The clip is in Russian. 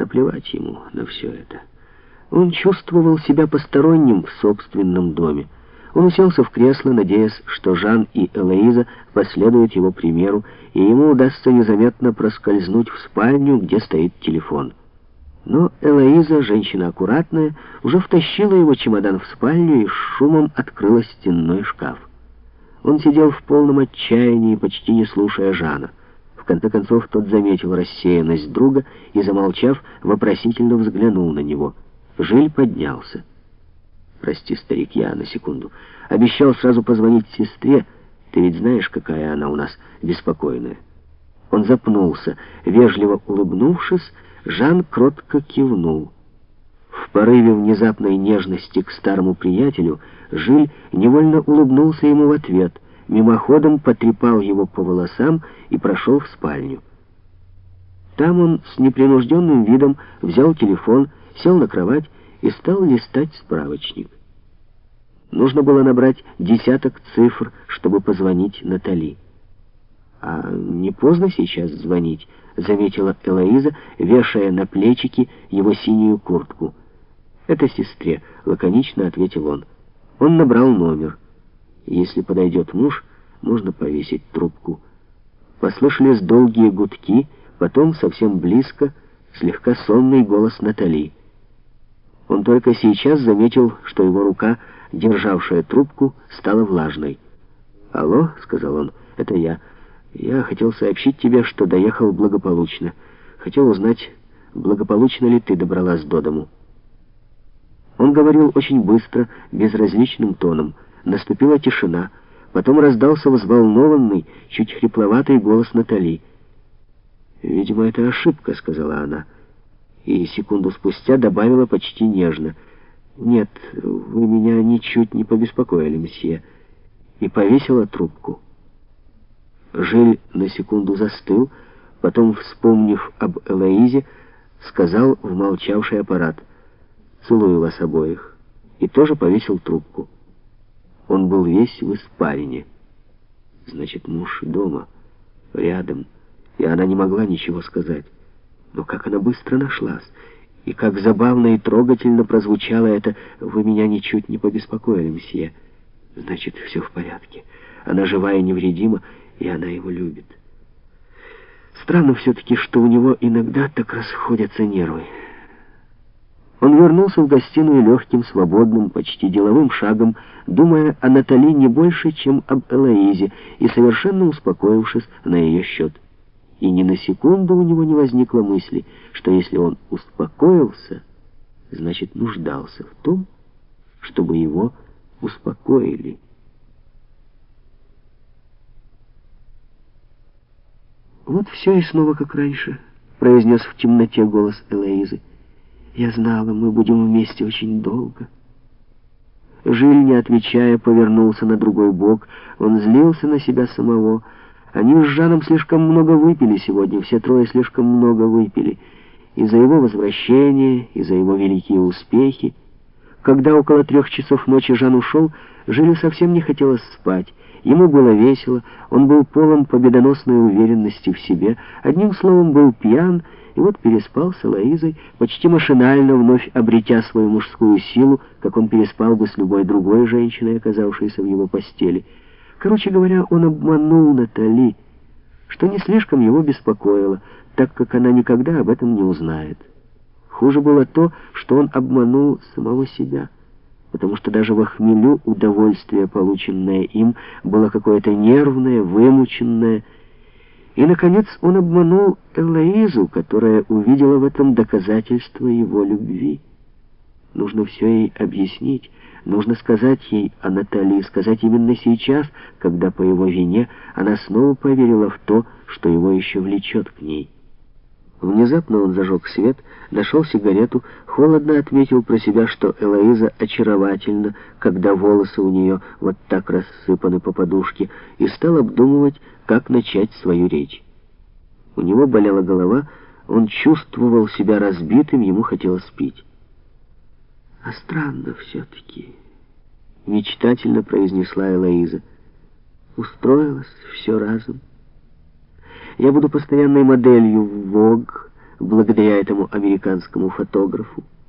Наплевать ему на все это. Он чувствовал себя посторонним в собственном доме. Он уселся в кресло, надеясь, что Жан и Элоиза последуют его примеру, и ему удастся незаметно проскользнуть в спальню, где стоит телефон. Но Элоиза, женщина аккуратная, уже втащила его чемодан в спальню и с шумом открыла стенной шкаф. Он сидел в полном отчаянии, почти не слушая Жана. Конце концов, тот заметил рассеянность друга и, замолчав, вопросительно взглянул на него. Жиль поднялся. «Прости, старик, я на секунду. Обещал сразу позвонить сестре. Ты ведь знаешь, какая она у нас беспокойная». Он запнулся. Вежливо улыбнувшись, Жан кротко кивнул. В порыве внезапной нежности к старому приятелю Жиль невольно улыбнулся ему в ответ — мимоходом потрепал его по волосам и прошел в спальню. Там он с непринужденным видом взял телефон, сел на кровать и стал листать справочник. Нужно было набрать десяток цифр, чтобы позвонить Натали. «А не поздно сейчас звонить?» — заметила Элоиза, вешая на плечики его синюю куртку. «Это сестре», — лаконично ответил он. Он набрал номер. Если подойдет муж, можно повесить трубку. Послышались долгие гудки, потом совсем близко слегка сонный голос Натали. Он только сейчас заметил, что его рука, державшая трубку, стала влажной. «Алло», — сказал он, — «это я. Я хотел сообщить тебе, что доехал благополучно. Хотел узнать, благополучно ли ты добралась до дому». Он говорил очень быстро, безразличным тоном — Наступила тишина. Потом раздался взволнованный, чуть хрипловатый голос Натали. «Видимо, это ошибка», — сказала она. И секунду спустя добавила почти нежно. «Нет, вы меня ничуть не побеспокоили, мсье». И повесила трубку. Жиль на секунду застыл, потом, вспомнив об Элоизе, сказал в молчавший аппарат «Целую вас обоих» и тоже повесил трубку. Он был весь в испарине. Значит, муж дома, рядом, и она не могла ничего сказать. Но как она быстро нашлась, и как забавно и трогательно прозвучало это «Вы меня ничуть не побеспокоили, мсье». Значит, все в порядке. Она жива и невредима, и она его любит. Странно все-таки, что у него иногда так расходятся нервы. Он вернулся в гостиную легким, свободным, почти деловым шагом, думая о Натали не больше, чем об Элоизе, и совершенно успокоившись на ее счет. И ни на секунду у него не возникло мысли, что если он успокоился, значит нуждался в том, чтобы его успокоили. «Вот все и снова как раньше», — произнес в темноте голос Элоизы. Я знала, мы будем вместе очень долго. Жиль, не отвечая, повернулся на другой бок. Он злился на себя самого. Они с Жаном слишком много выпили сегодня, все трое слишком много выпили. И за его возвращение, и за его великие успехи. Когда около трех часов ночи Жан ушел, Жилю совсем не хотелось спать. Ему было весело, он был полон победоносной уверенности в себе, одним словом, был пьян, и вот переспал с Элоизой, почти машинально вновь обретя свою мужскую силу, как он переспал бы с любой другой женщиной, оказавшейся в его постели. Короче говоря, он обманул Натали, что не слишком его беспокоило, так как она никогда об этом не узнает. Хуже было то, что он обманул самого себя потому что даже во хмелю удовольствие, полученное им, было какое-то нервное, вымученное. И, наконец, он обманул Элоизу, которая увидела в этом доказательство его любви. Нужно все ей объяснить, нужно сказать ей о Натали, сказать именно сейчас, когда по его вине она снова поверила в то, что его еще влечет к ней. Внезапно он зажег свет, нашел сигарету, холодно отметил про себя, что Элоиза очаровательна, когда волосы у нее вот так рассыпаны по подушке, и стал обдумывать, как начать свою речь. У него болела голова, он чувствовал себя разбитым, ему хотелось пить. «А странно все-таки», — мечтательно произнесла Элоиза. «Устроилось все разом». Я буду постоянной моделью в Vogue благодаря этому американскому фотографу.